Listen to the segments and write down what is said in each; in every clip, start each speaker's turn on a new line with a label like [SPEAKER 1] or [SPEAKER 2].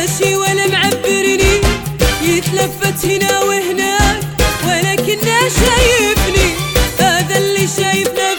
[SPEAKER 1] ماشي ولا معبرني يتلفت هنا وهناك ولكنه شايفني. هذا اللي شايفني.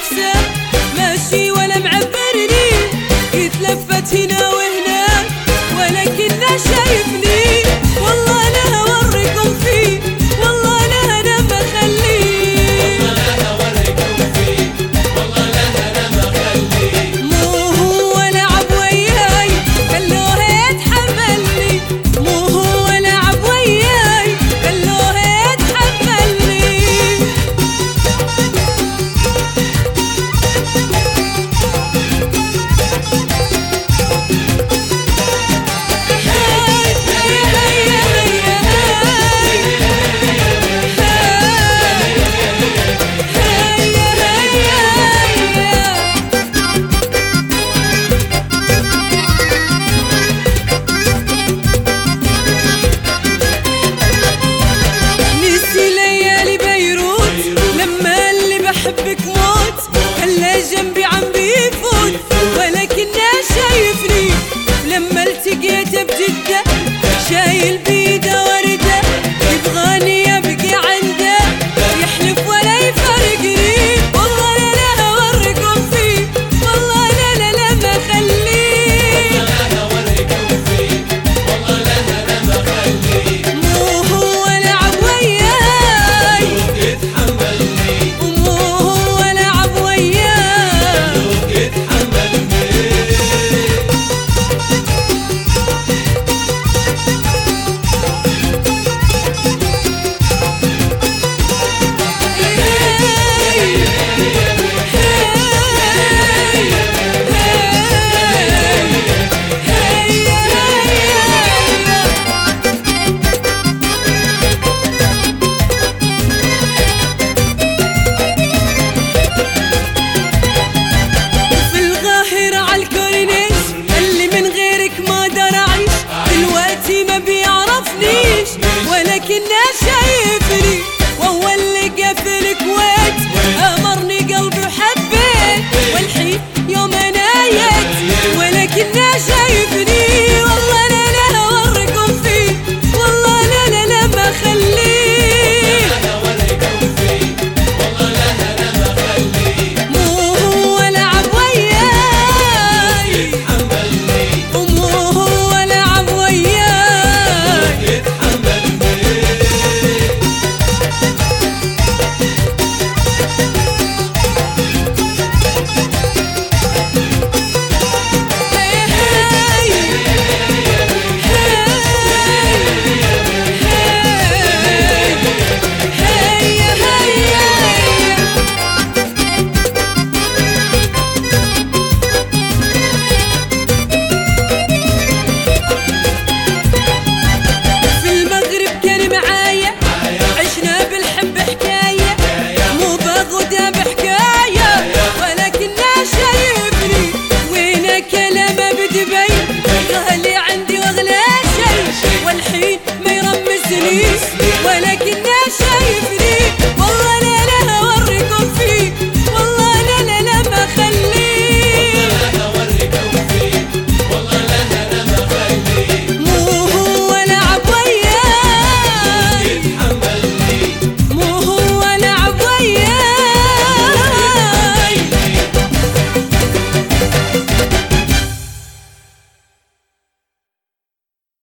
[SPEAKER 1] لقيت بجدة شايل بيه ولكن شايفني وهو اللي قفل الكويت أمرني قلبي وحبيت والحين feliz, huele que